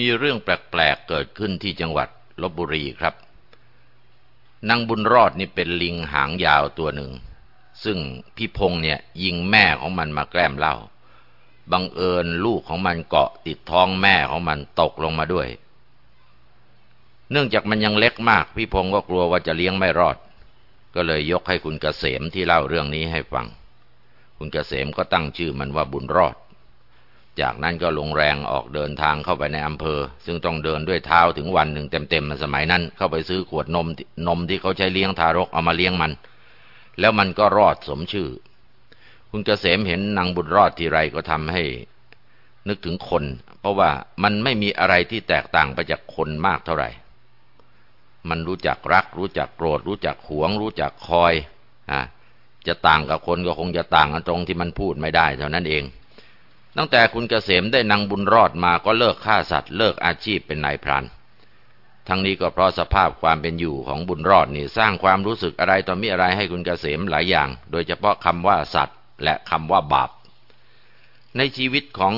มีเรื่องแปลกๆเกิดขึ้นที่จังหวัดลบบุรีครับ นางบุญรอดนี่เป็นลิงหางยาวตัวหนึ่ง ซึ่งพี่พงเนี่ยยิงแม่ของมันมาแกล้มเล่า บังเอิญลูกของมันเกาะติดท้องแม่ของมันตกลงมาด้วย เนื่องจากมันยังเล็กมาก พี่พงก็กลัวว่าจะเลี้ยงไม่รอด ก็เลยยกให้คุณเกษมที่เล่าเรื่องนี้ให้ฟัง คุณเกษมก็ตั้งชื่อมันว่าบุญรอด จากนั้นก็ลงแรงออกเดินทางเข้าไปในอำเภอ ซึ่งต้องเดินด้วยเท้าถึงวันหนึ่งเต็มๆสมัยนั้น เข้าไปซื้อขวดนมนมที่เขาใช้เลี้ยงทารกเอามาเลี้ยงมัน แล้วมันก็รอดสมชื่อ คุณเกษมเห็นนางบุญรอดทีไรก็ทำให้ นึกถึงคน เพราะว่ามันไม่มีอะไรที่แตกต่างไปจากคนมากเท่าไหร่ มันรู้จักรัก รู้จักโกรธ รู้จักหวง รู้จักคอยอ่าจะต่างกับคนก็คงจะต่างกันตรงที่มันพูดไม่ได้เท่านั้นเอง ตั้งแต่คุณเกษมได้นางบุญรอดมาก็เลิกฆ่าสัตว์เลิกอาชีพเป็นนายพราน ทั้งนี้ก็เพราะสภาพความเป็นอยู่ของบุญรอดนี่สร้างความรู้สึกอะไรต่อมีอะไรให้คุณเกษมหลายอย่าง โดยเฉพาะคำว่าสัตว์ และคำว่าบาป ในชีวิตของ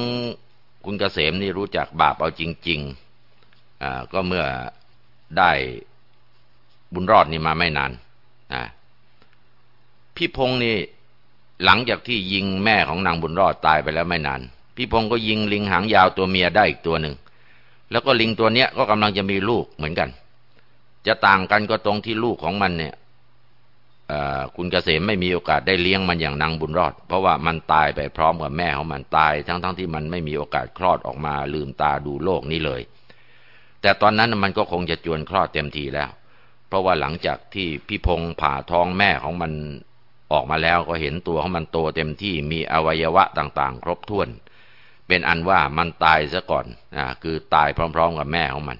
คุณเกษมนี่รู้จักบาปเอาจริงๆอ่าก็เมื่อได้บุญรอดนี่มาไม่นานอ่าพี่พงษ์นี่ หลังจากที่ยิงแม่ของนางบุญรอดตายไปแล้วไม่นาน พี่พงศ์ก็ยิงลิงหางยาวตัวเมียได้อีกตัวหนึ่ง แล้วก็ลิงตัวเนี้ยก็กำลังจะมีลูกเหมือนกัน จะต่างกันก็ตรงที่ลูกของมันเนี่ยคุณเกษมไม่มีโอกาสได้เลี้ยงมันอย่างนางบุญรอด เพราะว่ามันตายไปพร้อมกับแม่ของมันตาย ทั้งๆทที่มันไม่มีโอกาสคลอดออกมาลืมตาดูโลกนี้เลย แต่ตอนนั้นมันก็คงจะจวนคลอดเต็มทีแล้ว เพราะว่าหลังจากที่พี่พงศ์ผ่าท้องแม่ของมัน ออกมาแล้วก็เห็นตัวของมันโตเต็มที่มีอวัยวะต่างๆ ครบถ้วน เป็นอันว่ามันตายซะก่อนนะคือตายพร้อม ๆ กับแม่ของมัน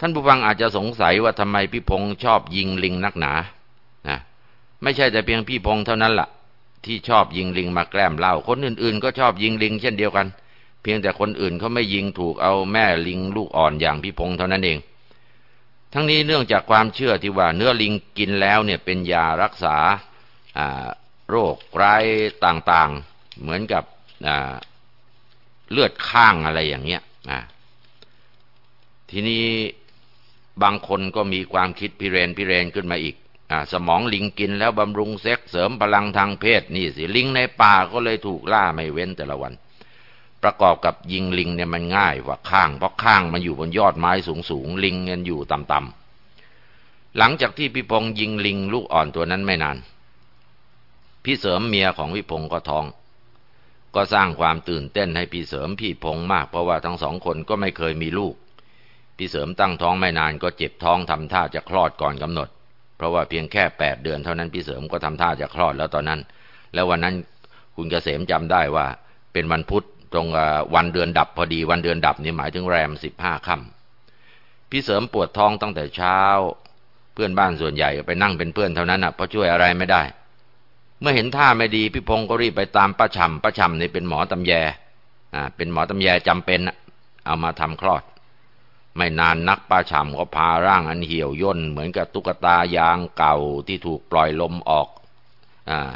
ท่านผู้ฟังอาจจะสงสัยว่าทำไมพี่พงษ์ชอบยิงลิงนักหนานะไม่ใช่แต่เพียงพี่พงษ์เท่านั้นละ่ะ ที่ชอบยิงลิงมาแกล้มเล่าคนอื่นๆ ก็ชอบยิงลิง เช่นเดียวกัน เพียงแต่คนอื่นเขาไม่ยิงถูกเอาแม่ลิงลูกอ่อนอย่างพี่พงษ์เท่านั้นเอง ทั้งนี้เนื่องจากความเชื่อที่ว่าเนื้อลิงกินแล้วเนี่ยเป็นยารักษาโรคร้ายต่างๆ เหมือนกับเลือดข้างอะไรอย่างเงี้ยทีนี้บางคนก็มีความคิดพิเรนพิเรนขึ้นมาอีกอสมองลิงกินแล้วบำรุงเซ็กเสริมพลังทางเพศ นี่สิลิงในป่าก็เลยถูกล่าไม่เว้นแต่ละวัน ประกอบกับยิงลิงเนี่ยมันง่ายกว่าข้าง เพราะข้างมันอยู่บนยอดไม้สูงสูงลิงเงินอยู่ต่ำๆหลังจากที่พี่พงยิงลิงลูกอ่อนตัวนั้นไม่นาน พี่เสริมเมียของพี่พงก็ท้อง ก็สร้างความตื่นเต้นให้พี่เสริมพี่พงมาก เพราะว่าทั้งสองคนก็ไม่เคยมีลูก พี่เสริมตั้งท้องไม่นานก็เจ็บท้องทำท่าจะคลอดก่อนกำหนด เพราะว่าเพียงแค่แปดเดือนเท่านั้นพี่เสริมก็ทำท่าจะคลอดแล้วตอนนั้น แล้ววันนั้นคุณเกษมจำได้ว่าเป็นวันพุธ ตรงวันเดือนดับพอดีวันเดือนดับนี่หมายถึงแรมสิบห้าค่ำพี่เสริมปวดท้องตั้งแต่เช้า เพื่อนบ้านส่วนใหญ่ไปนั่งเป็นเพื่อนเท่านั้นอะเพราะช่วยอะไรไม่ได้ เมื่อเห็นท่าไม่ดีพี่พงศ์ก็รีบไปตามป้าชำป้าชำนี่เป็นหมอตำแยอ่าเป็นหมอตำแยจำเป็นเอามาทำคลอด ไม่นานนักป้าชำก็พาร่างอันเหี่ยวย่นเหมือนกับตุ๊กตายางเก่าที่ถูกปล่อยลมออกอ่า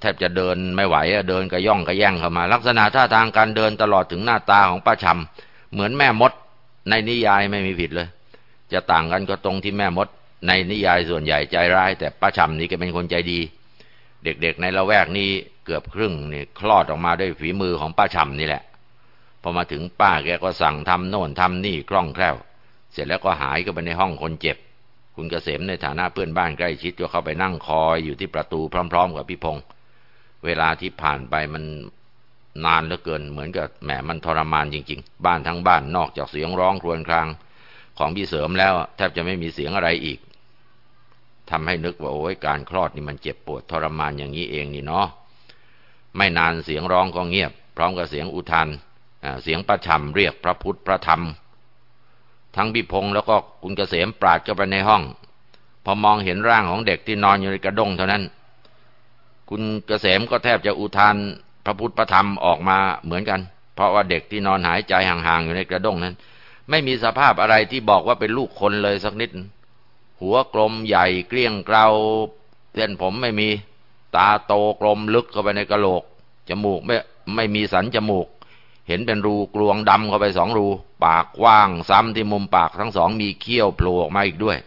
แทบจะเดินไม่ไหวเดินกระย่องกระแย่งเข้ามา ลักษณะท่าทางการเดินตลอดถึงหน้าตาของป้าชำเหมือนแม่มด ในนิยายไม่มีผิดเลย จะต่างกันก็ตรงที่แม่มด ในนิยายส่วนใหญ่ใจร้าย แต่ป้าชำนี่แกเป็นคนใจดี เด็กๆในละแวกนี้เกือบครึ่งนี่คลอดออกมาด้วยฝีมือของป้าชำนี่แหละพอมาถึงป้าแกก็สั่งทำโน่นทำนี่คล่องแคล่ว เสร็จแล้วก็หายก็ไปในห้องคนเจ็บ คุณเกษมในฐานะเพื่อนบ้านใกล้ชิดก็เข้าไปนั่งคอยอยู่ที่ประตูพร้อม ๆ กับพี่พงศ์เวลาที่ผ่านไปมันนานเหลือเกิน เหมือนกับแหมมันทรมานจริง ๆ บ้านทั้งบ้านนอกจากเสียงร้องครวญครางของพี่เสริมแล้วแทบจะไม่มีเสียงอะไรอีกทำให้นึกว่าโอ้ยการคลอดนี่มันเจ็บปวดทรมานอย่างนี้เองนี่เนาะไม่นานเสียงร้องก็เงียบ พร้อมกับเสียงอุทานเสียงประชำเรียกพระพุทธพระธรรม ทั้งพิพงแล้วก็คุณเกษมปราดเข้าไปในห้อง พอมองเห็นร่างของเด็กที่นอนอยู่ในกระด้งเท่านั้น คุณเกษมก็แทบจะอุทานพระพุทธพระธรรมออกมาเหมือนกัน เพราะว่าเด็กที่นอนหายใจห่างๆอยู่ในกระด้งนั้น ไม่มีสภาพอะไรที่บอกว่าเป็นลูกคนเลยสักนิด หัวกลมใหญ่เกลี้ยงเกลาเส้นผมไม่มีตาโตกลมลึกเข้าไปในกระโหลก จมูกไม่ไม่มีสันจมูก เห็นเป็นรูกลวงดำเข้าไปสองรู ปากกว้างซ้ำที่มุมปากทั้งสองมีเขี้ยวโผล่ออกมาอีกด้วย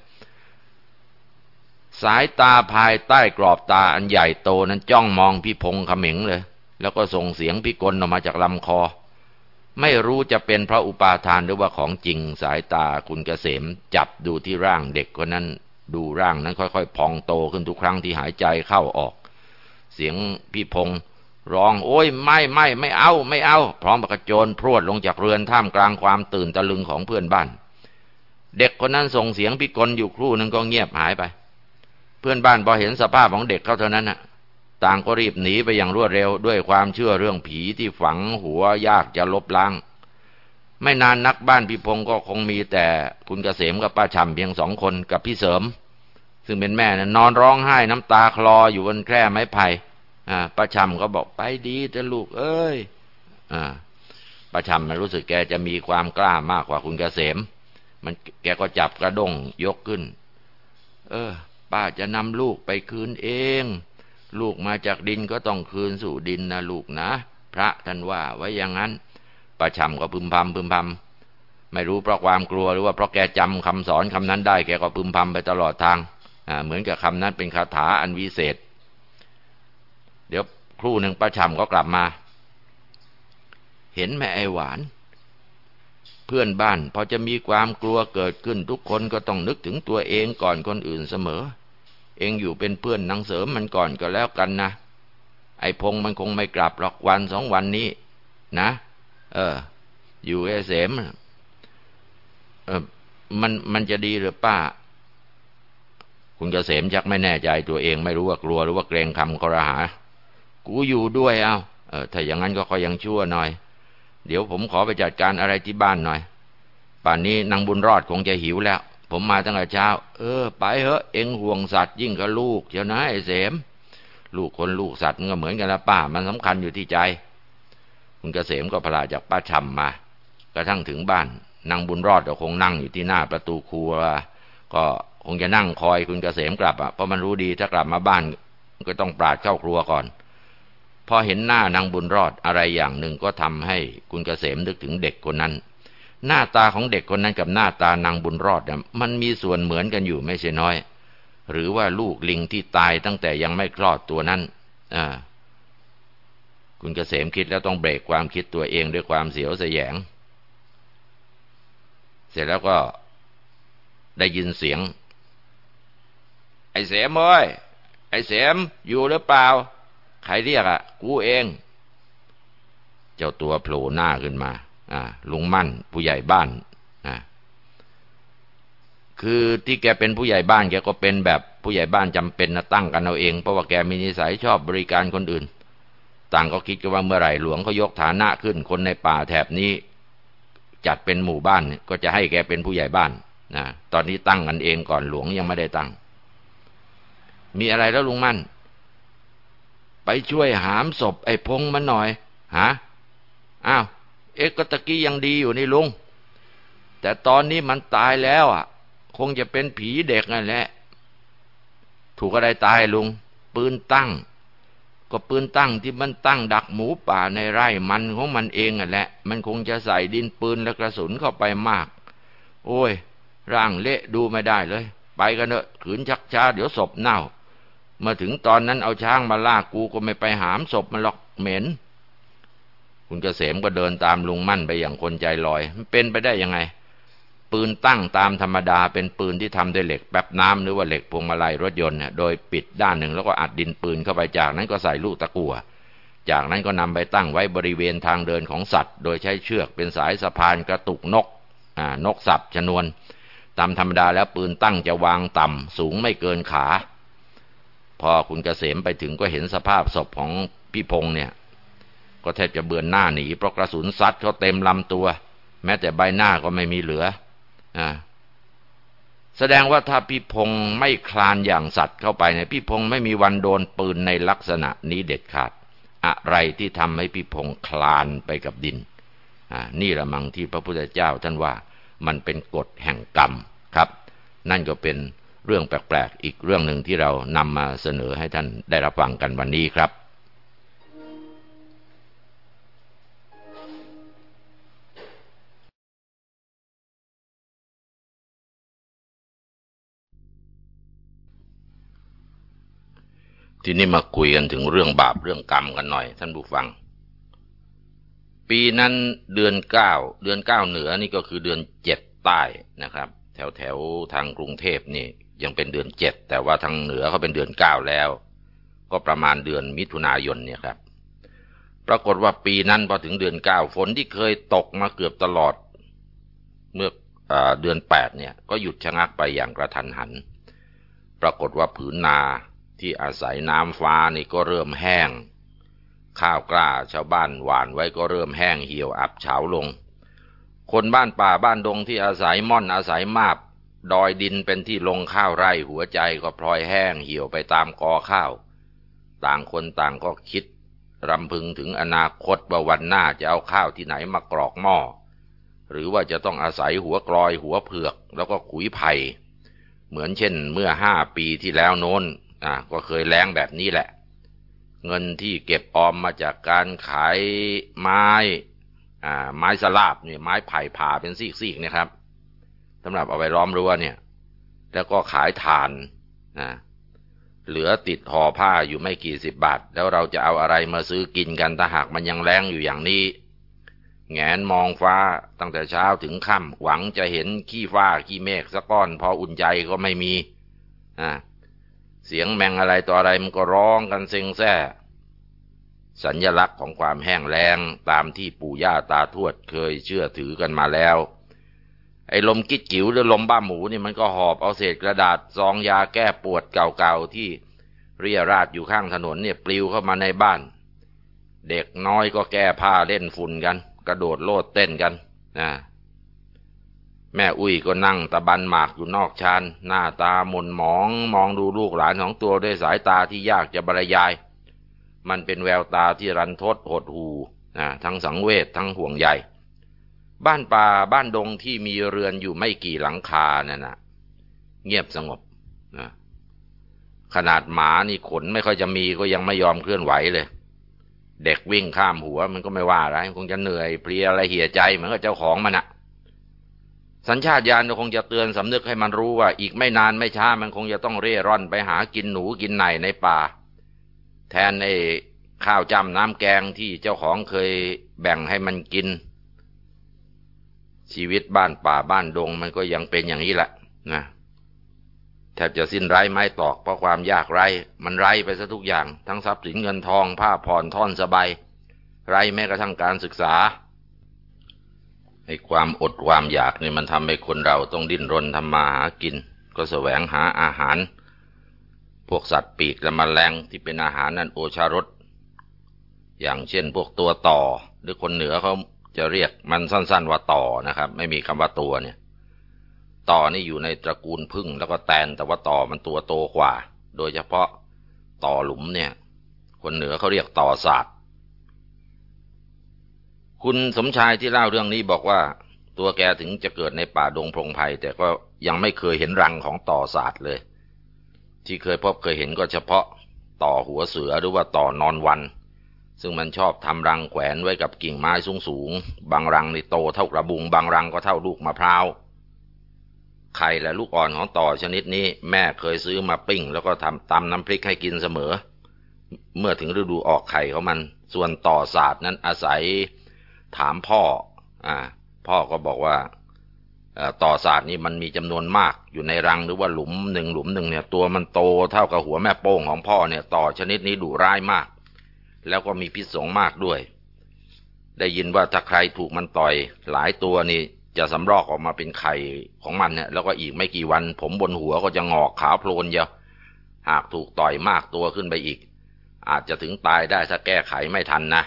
สายตาภายใต้กรอบตาอันใหญ่โตนั้นจ้องมองพี่พงษ์ขมิงเลย แล้วก็ส่งเสียงพี่กลออกมาจากลำคอ ไม่รู้จะเป็นพระอุปาทานหรือว่าของจริงสายตาคุณเกษมจับดูที่ร่างเด็กคนนั้นดูร่างนั้นค่อยๆ พองโตขึ้นทุกครั้งที่หายใจเข้าออก เสียงพี่พงษ์ ร้องโอ้ยไม่ไม่ไม่เอาไม่เอา พร้อมกระโจนพรวดลงจากเรือนท่ามกลางความตื่นตะลึงของเพื่อนบ้าน เด็กคนนั้นส่งเสียงพิกลอยู่ครู่นึงก็เงียบหายไป เพื่อนบ้านพอเห็นสภาพของเด็กเขาเท่านั้นน่ะ ต่างก็รีบหนีไปอย่างรวดเร็วด้วยความเชื่อเรื่องผีที่ฝังหัวยากจะลบล้าง ไม่นานนักบ้านพี่พงก็คงมีแต่คุณเกษมกับป้าชำเพียงสองคนกับพี่เสริม ซึ่งเป็นแม่นะนอนร้องไห้น้ำตาคลออยู่บนแคร่ไม้ไผ่ ประชำก็บอกไปดีแต่ลูกเอ้ยอ่าประชำมันรู้สึกแกจะมีความกล้ามากกว่าคุณเกษม มันแกก็จับกระด้งยกขึ้น เออ ป้าจะนำลูกไปคืนเอง ลูกมาจากดินก็ต้องคืนสู่ดินนะลูกนะ พระท่านว่าไว้อย่างนั้น ประชำก็พึมพำพึมพำไม่รู้เพราะความกลัวหรือว่าเพราะแกจำคำสอนคำนั้นได้แกก็พึมพำไปตลอดทางอ่าเหมือนกับคำนั้นเป็นคาถาอันวิเศษ เดี๋ยวครู่หนึ่งป้าชำก็กลับมา เห็นแม่ไอหวาน เพื่อนบ้านพอจะมีความกลัวเกิดขึ้นทุกคนก็ต้องนึกถึงตัวเองก่อนคนอื่นเสมอ เองอยู่เป็นเพื่อนนางเสริมมันก่อนก็แล้วกันนะไอพงมันคงไม่กลับหรอกวันสองวันนี้ นะ เออ อยู่เอเสมเออมันมันจะดีหรือป้า คุณเกษมชักไม่แน่ใจตัวเองไม่รู้ว่ากลัวหรือว่าเกรงคำคอรหา กูอยู่ด้วยเอาเออถ้าอย่างนั้นก็คอยยังชั่วหน่อย เดี๋ยวผมขอไปจัดการอะไรที่บ้านหน่อย ป่านนี้นางบุญรอดคงจะหิวแล้ว ผมมาตั้งแต่เช้า เออ ไปเถอะ เอ็งห่วงสัตว์ยิ่งกับลูกเจ้านะไอ้เสม ลูกคนลูกสัตว์มันก็เหมือนกันละป้า มันสำคัญอยู่ที่ใจ คุณเกษมก็พลาจากป้าชำมากระทั่งถึงบ้านนางบุญรอดก็คงนั่งอยู่ที่หน้าประตูครัว ก็คงจะนั่งคอยคุณเกษมกลับอะเพราะมันรู้ดีถ้ากลับมาบ้านก็ต้องปราดเข้าครัวก่อน พอเห็นหน้านางบุญรอดอะไรอย่างหนึ่งก็ทำให้คุณเกษมนึกถึงเด็กคนนั้น หน้าตาของเด็กคนนั้นกับหน้าตานางบุญรอดเนี่ยมันมีส่วนเหมือนกันอยู่ไม่ใช่น้อย หรือว่าลูกลิงที่ตายตั้งแต่ยังไม่คลอดตัวนั้นอ่าคุณเกษมคิดแล้วต้องเบรกความคิดตัวเองด้วยความเสียวเสยง เสร็จแล้วก็ได้ยินเสียง ไอ้เสมเอ้ยไอ้เสมอยู่หรือเปล่า ใครเรียกอะ กูเอง เจ้าตัวโผล่หน้าขึ้นมา อ่า ลุงมั่น ผู้ใหญ่บ้านอ่าคือที่แกเป็นผู้ใหญ่บ้านแกก็เป็นแบบผู้ใหญ่บ้านจำเป็นนะตั้งกันเอาเอง เพราะว่าแกมีนิสัยชอบบริการคนอื่น ต่างก็คิดกันว่าเมื่อไหร่หลวงเขายกฐานะขึ้น คนในป่าแถบนี้ จัดเป็นหมู่บ้านก็จะให้แกเป็นผู้ใหญ่บ้านนะตอนนี้ตั้งกันเองก่อนหลวงยังไม่ได้ตั้ง มีอะไรแล้วลุงมั่น ไปช่วยหามศพไอ้พงมันหน่อยฮะอ้าวเอ็กก็ตะกี้ยังดีอยู่นี่ลุง แต่ตอนนี้มันตายแล้วอะ คงจะเป็นผีเด็กนั่นแหละ ถูกอะไรตายลุง ปืนตั้ง ก็ปืนตั้งที่มันตั้งดักหมูป่าในไร่มันของมันเองอะแหละ มันคงจะใส่ดินปืนและกระสุนเข้าไปมาก โอ้ย ร่างเละดูไม่ได้เลย ไปกันเถอะขืนชักช้าเดี๋ยวศพเน่า มาถึงตอนนั้นเอาช้างมาลากกูก็ไม่ไปหามศพมันหรอกเหม็น คุณเกษมก็เดินตามลุงมั่นไปอย่างคนใจลอย มันเป็นไปได้ยังไง ปืนตั้งตามธรรมดาเป็นปืนที่ทำด้วยเหล็กแป๊บน้ำหรือว่าเหล็กพวงมาลัยรถยนต์เนี่ยโดยปิดด้านหนึ่งแล้วก็อัดดินปืนเข้าไปจากนั้นก็ใส่ลูกตะกั่วจากนั้นก็นำไปตั้งไว้บริเวณทางเดินของสัตว์ โดยใช้เชือกเป็นสายสะพานกระตุกนกอ่านกสับชนวน ตามธรรมดาแล้วปืนตั้งจะวางต่ำสูงไม่เกินขา พอคุณเกษมไปถึงก็เห็นสภาพศพของพี่พงษ์เนี่ย ก็แทบจะเบือนหน้าหนีเพราะกระสุนซัดเขาเต็มลำตัว แม้แต่ใบหน้าก็ไม่มีเหลืออ่าแสดงว่าถ้าพี่พงษ์ไม่คลานอย่างสัตว์เข้าไปเนี่ยพี่พงษ์ไม่มีวันโดนปืนในลักษณะนี้เด็ดขาด อะไรที่ทำให้พี่พงษ์คลานไปกับดินอ่านี่ละมังที่พระพุทธเจ้าท่านว่ามันเป็นกฎแห่งกรรมครับ นั่นก็เป็น เรื่องแปลกๆ อีกเรื่องหนึ่งที่เรานำมาเสนอให้ท่านได้รับฟังกันวันนี้ครับ ทีนี้มาคุยกันถึงเรื่องบาปเรื่องกรรมกันหน่อย ท่านผู้ฟัง ปีนั้นเดือนเก้าเดือนเก้าเหนือนี่ก็คือเดือนเจ็ดใต้นะครับ แถวแถวทางกรุงเทพนี่ ยังเป็นเดือนเจ็ดแต่ว่าทางเหนือเขาเป็นเดือนเก้าแล้ว ก็ประมาณเดือนมิถุนายนเนี่ยครับ ปรากฏว่าปีนั้นพอถึงเดือนเก้าฝนที่เคยตกมาเกือบตลอด เมื่ออเดือนแปดเนี่ย ก็หยุดชะงักไปอย่างกระทันหัน ปรากฏว่าผืนนาที่อาศัยน้ำฟ้านี่ก็เริ่มแห้ง ข้าวกล้าชาวบ้านหวานไว้ก็เริ่มแห้งเหี่ยวอับเฉาลง คนบ้านป่าบ้านดงที่อาศัยม่อนอาศัยมาบ ดอยดินเป็นที่ลงข้าวไร่หัวใจก็พลอยแห้งเหี่ยวไปตามกอข้าว ต่างคนต่างก็คิด รำพึงถึงอนาคตว่าวันหน้าจะเอาข้าวที่ไหนมากรอกหม้อหรือว่าจะต้องอาศัยหัวกลอยหัวเผือก แล้วก็ขุยไผ่เหมือนเช่นเมื่อห้าปีที่แล้วโน้นอ่าก็เคยแรงแบบนี้แหละ เงินที่เก็บออมมาจากการขายไม้อ่าไม้สลาบเนี่ยไม้ไผ่ผ่าเป็นซีกๆนะครับ สำหรับเอาไปล้อมรั้วเนี่ย แล้วก็ขายทานนะเหลือติดห่อผ้าอยู่ไม่กี่สิบบาท แล้วเราจะเอาอะไรมาซื้อกินกันถ้าหากมันยังแรงอยู่อย่างนี้ แงนมองฟ้าตั้งแต่เช้าถึงค่ำหวังจะเห็นขี้ฟ้าขี้เมฆสักก้อนพออุ่นใจก็ไม่มีอ่าเสียงแมงอะไรต่ออะไรมันก็ร้องกันเซ็งแซ่ สัญญลักษณ์ของความแห้งแล้งตามที่ปู่ย่าตาทวดเคยเชื่อถือกันมาแล้ว ไอ้ลมกิ๊ดกิ๋วหรือลมบ้าหมูนี่มันก็หอบเอาเศษกระดาษซองยาแก้ปวดเก่าๆที่เรียราดอยู่ข้างถนนเนี่ยปลิวเข้ามาในบ้าน เด็กน้อยก็แก้ผ้าเล่นฝุ่นกัน กระโดดโลดเต้นกันนะแม่อุ้ยก็นั่งตะบันหมากอยู่นอกชานหน้าตาหม่นหมอง มองดูลูกหลานของตัวด้วยสายตาที่ยากจะบรรยาย มันเป็นแววตาที่รันทดหดหูนะทั้งสังเวชทั้งห่วงใย บ้านป่าบ้านดงที่มีเรือนอยู่ไม่กี่หลังคานั่นนะเงียบสงบนะขนาดหมานี่ขนไม่ค่อยจะมีก็ยังไม่ยอมเคลื่อนไหวเลย เด็กวิ่งข้ามหัวมันก็ไม่ว่าอะไรคงจะเหนื่อยเพลียอะไรเหี่ยใจเหมือนกับเจ้าของมันอะสัญชาตญาณคงจะเตือนสำนึกให้มันรู้ว่า อีกไม่นานไม่ช้ามันคงจะต้องเร่ร่อนไปหากินหนูกินไหนในป่า แทนไอ้ข้าวจำน้ำแกงที่เจ้าของเคยแบ่งให้มันกิน ชีวิตบ้านป่าบ้านดงมันก็ยังเป็นอย่างนี้แหละนะแทบจะสิ้นไร้ไม้ตอกเพราะความยากไร้มันไร้ไปซะทุกอย่าง ทั้งทรัพย์สินเงินทองผ้าผ่อนท่อนสบายไร้แม้กระทั่งการศึกษาไอ้ความอดความอยากนี่มันทำให้คนเราต้องดิ้นรนทำมาหากิน ก็แสวงหาอาหาร พวกสัตว์ปีกและมแมลงที่เป็นอาหารนั้นโอชารสอย่างเช่นพวกตัวต่อ หรือคนเหนือเขา จะเรียกมันสั้น ๆ ว่าต่อนะครับ ไม่มีคำว่าตัวเนี่ย ต่อนี่อยู่ในตระกูลพึ่งแล้วก็แตนแต่ว่าต่อมันตัวโตกว่า โดยเฉพาะต่อหลุมเนี่ย คนเหนือเขาเรียกต่อศาสตร์คุณสมชายที่เล่าเรื่องนี้บอกว่า ตัวแกถึงจะเกิดในป่าดงพงไพ่แต่ก็ยังไม่เคยเห็นรังของต่อศาสตร์เลย ที่เคยพบเคยเห็นก็เฉพาะ ต่อหัวเสือหรือว่าต่อนอนวัน ซึ่งมันชอบทำรังแขวนไว้กับกิ่งไม้สูงสูงบางรังในโตเท่ากระบุง บางรังก็เท่าลูกมะพร้าว ไข่และลูกอ่อนของต่อชนิดนี้แม่เคยซื้อมาปิ้ง แล้วก็ทำตำน้ำพริกให้กินเสมอ เมื่อถึงฤดูออกไข่ของมัน ส่วนต่อศาสตร์นั้นอาศัยถามพ่อ อ่า พ่อก็บอกว่าต่อศาสตร์นี่มันมีจำนวนมากอยู่ในรังหรือว่าหลุมหนึ่งหลุมหนึ่งเนี่ยตัวมันโตเท่ากับหัวแม่โป้งของพ่อเนี่ยต่อชนิดนี้ดุร้ายมาก แล้วก็มีพิษสงมากด้วย ได้ยินว่าถ้าใครถูกมันต่อย หลายตัวนี่จะสำรอกออกมาเป็นไข่ของมันเนี่ยแล้วก็อีกไม่กี่วัน ผมบนหัวก็จะงอกขาวโพลนเยอะหากถูกต่อยมากตัวขึ้นไปอีก อาจจะถึงตายได้ถ้าแก้ไขไม่ทันนะ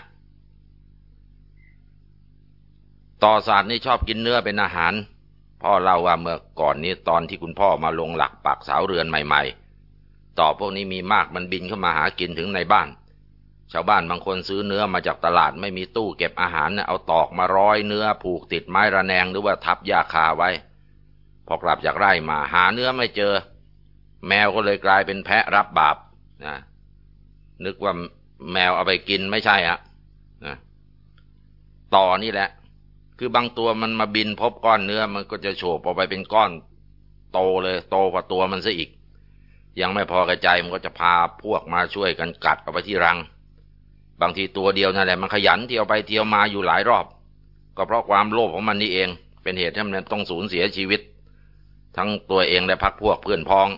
ต่อศาสตร์นี่ชอบกินเนื้อเป็นอาหาร พ่อเล่าว่าเมื่อก่อนนี้ตอนที่คุณพ่อมาลงหลักปักเสาเรือนใหม่ ๆ ต่อพวกนี้มีมากมันบินเข้ามาหากินถึงในบ้าน ชาวบ้านบางคนซื้อเนื้อมาจากตลาดไม่มีตู้เก็บอาหารเอาตอกมาร้อยเนื้อผูกติดไม้ระแนงหรือว่าทับยาคาไว้ พอกลับจากไร่มาหาเนื้อไม่เจอ แมวก็เลยกลายเป็นแพะรับบาปนะนึกว่าแมวเอาไปกินไม่ใช่อะนะต่อนี่แหละ คือบางตัวมันมาบินพบก้อนเนื้อมันก็จะโฉบออกไปเป็นก้อน โตเลย โตกว่าตัวมันซะอีก ยังไม่พอกระจายมันก็จะพาพวกมาช่วยกันกัดเอาไปที่รัง บางทีตัวเดียวนั่นแหละมันขยันเที่ยวไปเที่ยวมาอยู่หลายรอบ ก็เพราะความโลภของมันนี่เอง เป็นเหตุให้มันต้องสูญเสียชีวิต ทั้งตัวเองและพักพวกเพื่อนพ้อง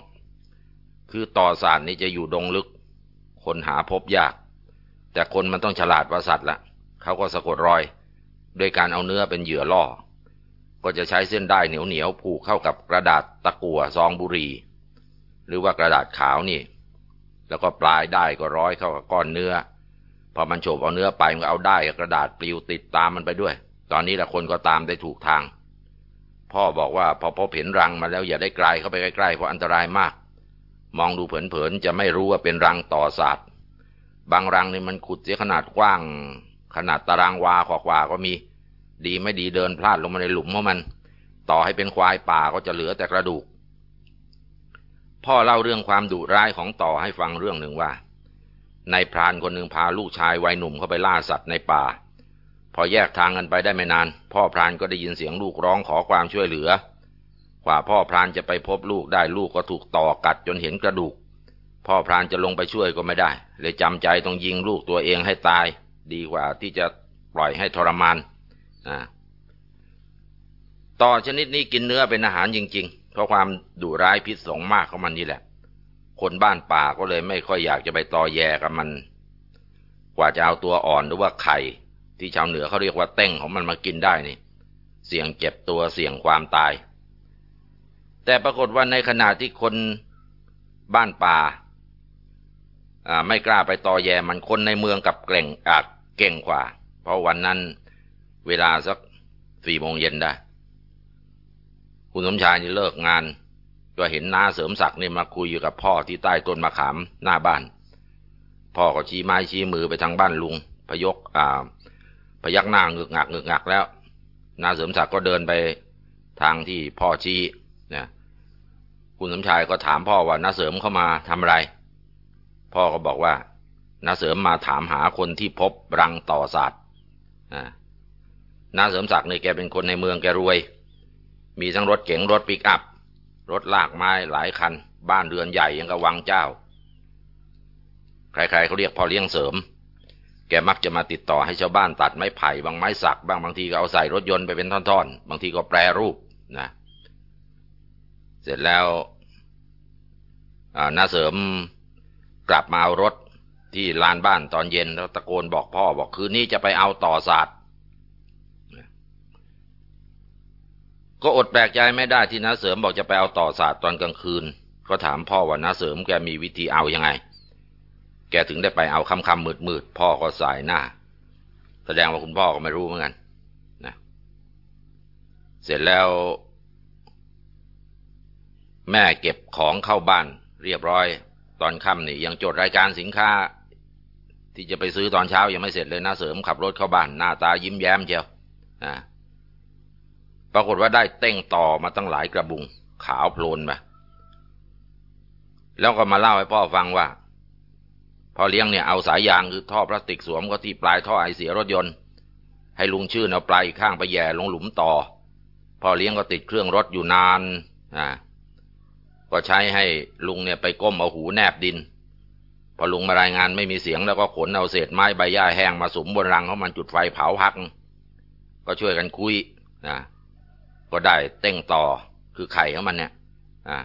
คือต่อสารนี้จะอยู่ดงลึก คนหาพบยาก แต่คนมันต้องฉลาดว่าสัตว์ละเขาก็สะกดรอยโดยการเอาเนื้อเป็นเหยื่อล่อ ก็จะใช้เส้นได้เหนียวเหนียวผูกเข้ากับกระดาษตะกั่วซองบุหรี่หรือว่ากระดาษขาวนี่ แล้วก็ปลายได้ก็ร้อยเข้ากับก้อนเนื้อ อมันโฉบเอาเนื้อไปมันเอาได้กระดาษปลิวติดตามมันไปด้วย ตอนนี้แหละคนก็ตามได้ถูกทาง พ่อบอกว่าพอพบเห็นรังมาแล้วอย่าได้ไกลเข้าไปใกล้ๆเพราะอันตรายมาก มองดูเผินๆจะไม่รู้ว่าเป็นรังต่อศาสตร์บางรังนี่มันขุดเสียขนาดกว้าง ขนาดตารางวากว่าก็มี ดีไม่ดีเดินพลาดลงมาในหลุมของมัน ต่อให้เป็นควายป่าก็จะเหลือแต่กระดูก พ่อเล่าเรื่องความดุร้ายของต่อให้ฟังเรื่องหนึ่งว่า ในพรานคนหนึ่งพาลูกชายวัยหนุ่มเข้าไปล่าสัตว์ในป่า พอแยกทางกันไปได้ไม่นาน พ่อพรานก็ได้ยินเสียงลูกร้องขอความช่วยเหลือกว่าพ่อพรานจะไปพบลูกได้ลูกก็ถูกต่อกัดจนเห็นกระดูก พ่อพรานจะลงไปช่วยก็ไม่ได้ เลยจำใจต้องยิงลูกตัวเองให้ตาย ดีกว่าที่จะปล่อยให้ทรมานต่อชนิดนี้กินเนื้อเป็นอาหารจริง ๆ เพราะความดุร้ายพิษสงมากของมันนี่แหละ คนบ้านป่าก็เลยไม่ค่อยอยากจะไปตอแยกับมัน กว่าจะเอาตัวอ่อนหรือว่าไข่ ที่ชาวเหนือเขาเรียกว่าเต้งของมันมากินได้นี่ เสี่ยงเจ็บตัวเสี่ยงความตาย แต่ปรากฏว่าในขณะที่คนบ้านป่าไม่กล้าไปตอแยมันคนในเมืองกับเก่งอาจเก่งกว่า เพราะวันนั้นเวลาสักสี่โมงเย็นได้ คุณสมชายนี่เลิกงาน ก็เห็นน้าเสริมศักดิ์นี่มาคุยอยู่กับพ่อที่ใต้ต้นมะขามหน้าบ้าน พ่อก็ชี้ไม้ชี้มือไปทางบ้านลุง พยกอ่า พยักหน้าเงึกงักเงึกงักแล้วน้าเสริมศักดิ์ก็เดินไปทางที่พ่อชี้นะคุณสมชายก็ถามพ่อว่าน้าเสริมเข้ามาทำอะไร พ่อก็บอกว่าน้าเสริมมาถามหาคนที่พบรังต่อศาสตร์น้าเสริมศักดิ์เนี่ยแกเป็นคนในเมืองแกรวย มีทั้งรถเก๋งรถปิกอัพ รถลากไม้หลายคัน บ้านเรือนใหญ่ยังกับวังเจ้า ใครๆเขาเรียกพ่อเลี้ยงเสริม แกมักจะมาติดต่อให้ชาวบ้านตัดไม้ไผ่บางไม้สักบางบางทีก็เอาใส่รถยนต์ไปเป็นท่อนๆ บางทีก็แปรรูปนะ เสร็จแล้วน้าเสริมกลับมาเอารถที่ลานบ้านตอนเย็นแล้วตะโกนบอกพ่อบอกคืนนี้จะไปเอาต่อศาสตร์ ก็อดแปลกใจไม่ได้ที่น้าเสริมบอกจะไปเอาต่อศาสตร์ตอนกลางคืน ก็ถามพ่อว่าน้าเสริมแกมีวิธีเอาอยัางไง แกถึงได้ไปเอาคำคำมืดมืดพ่อก็สายหน้า แสดงว่าคุณพ่อก็ไม่รู้เหมือนกันนะเสร็จแล้ว แม่เก็บของเข้าบ้าน เรียบร้อย ตอนค่ำนี่ยังจดรายการสินค้า ที่จะไปซื้อตอนเช้ายังไม่เสร็จเลยน้าเสริมขับรถเข้าบ้านหน้าตายิ้มแย้มเชียวนะ ปรากฏว่าได้เต้งต่อมาตั้งหลายกระบุง ขาวโพลนมา แล้วก็มาเล่าให้พ่อฟังว่า พอเลี้ยงเนี่ยเอาสายยางคือท่อพลาสติกสวมก็ที่ปลายท่อไอเสียรถยนต์ ให้ลุงชื่นเอาปลายข้างไปแย่ลงหลุมต่อพ่อเลี้ยงก็ติดเครื่องรถอยู่นานอ่าก็ใช้ให้ลุงเนี่ยไปก้มเอาหูแนบดิน พอลุงมารายงานไม่มีเสียงแล้วก็ขนเอาเศษไม้ใบหญ้าแห้งมาสมบนรังเขามันจุดไฟเผาพัก ก็ช่วยกันคุยนะ ก็ได้เต้งต่อคือไข่ของมันเนี่ยอ่า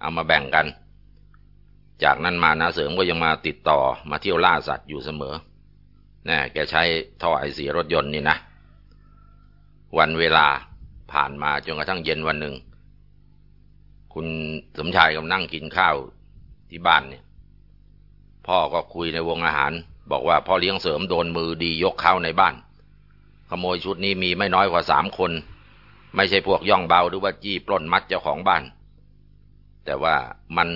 เอามาแบ่งกัน จากนั้นมานาเสริมก็ยังมาติดต่อมาเที่ยวล่าสัตว์อยู่เสมอนะแกใช้ท่อไอเสียรถยนต์นี่นะ วันเวลาผ่านมาจนกระทั่งเย็นวันหนึ่ง คุณสมชายกำลังนั่งกินข้าวที่บ้านเนี่ย พ่อก็คุยในวงอาหาร บอกว่าพ่อเลี้ยงเสริมโดนมือดียกเข้าในบ้าน ขโมยชุดนี้มีไม่น้อยกว่าสามคน ไม่ใช่พวกย่องเบาหรือว่าจี้ปล้นมัดเจ้าของบ้าน แต่ว่ามัน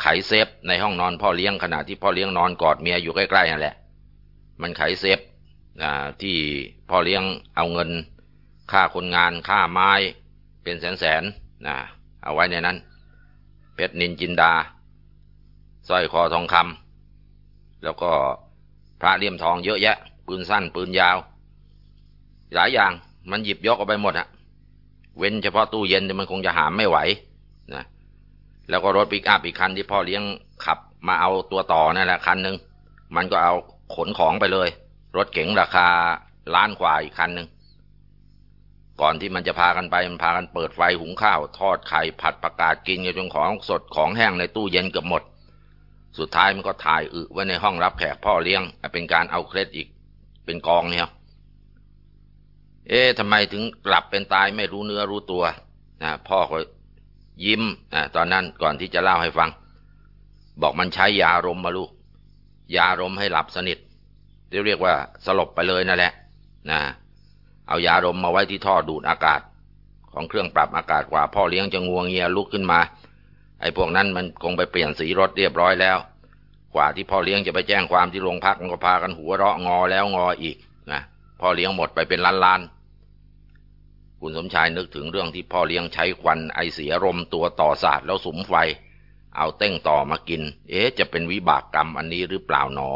ไขเซฟในห้องนอนพ่อเลี้ยงขณะที่พ่อเลี้ยงนอนกอดเมียอยู่ใกล้ๆนั่นแหละ มันไขเซฟที่พ่อเลี้ยงเอาเงิน ค่าคนงานค่าไม้เป็นแสนๆนะเอาไว้ในนั้น เพชรนินจินดาสร้อยคอทองคำแล้วก็พระเลี่ยมทองเยอะแยะ ปืนสั้นปืนยาว หลายอย่าง มันหยิบยกออกไปหมดอะเว้นเฉพาะตู้เย็นแต่มันคงจะหามไม่ไหวนะแล้วก็รถปิกอัพอีกคันที่พ่อเลี้ยงขับมาเอาตัวต่อนั่นแหละคันหนึ่งมันก็เอาขนของไปเลย รถเก๋งราคาล้านกว่าอีกคันหนึ่งก่อนที่มันจะพากันไปมันพากันเปิดไฟหุงข้าว ทอดไข่ผัดประกาศกินกันจนของสดของแห้งในตู้เย็นเกือบหมด สุดท้ายมันก็ถ่ายอึไว้ในห้องรับแขกพ่อเลี้ยงเป็นการเอาเคล็ดอีกเป็นกองเนี่ย เอ๊ะทำไมถึงกลับเป็นตายไม่รู้เนื้อรู้ตัวนะพ่อก็ยิ้มนะตอนนั้นก่อนที่จะเล่าให้ฟัง บอกมันใช้ยารมมาลูก ยารมให้หลับสนิทเรียกว่าสลบไปเลยนั่นแหละนะเอายารมมาไว้ที่ท่อดูดอากาศ ของเครื่องปรับอากาศกว่า พ่อเลี้ยงจะงวงเงียลุกขึ้นมา ไอ้พวกนั้นมันคงไปเปลี่ยนสีรถเรียบร้อยแล้ว กว่าที่พ่อเลี้ยงจะไปแจ้งความที่โรงพักมันก็พากันหัวเราะงอแล้วงออีกนะพ่อเลี้ยงหมดไปเป็นล้านล้าน คุณสมชายนึกถึงเรื่องที่พ่อเลี้ยงใช้ควันไอเสียรมตัวต่อศาสตร์แล้วสุมไฟ เอาเต้งต่อมากิน เอ๊ะ จะเป็นวิบากกรรมอันนี้หรือเปล่าหนอ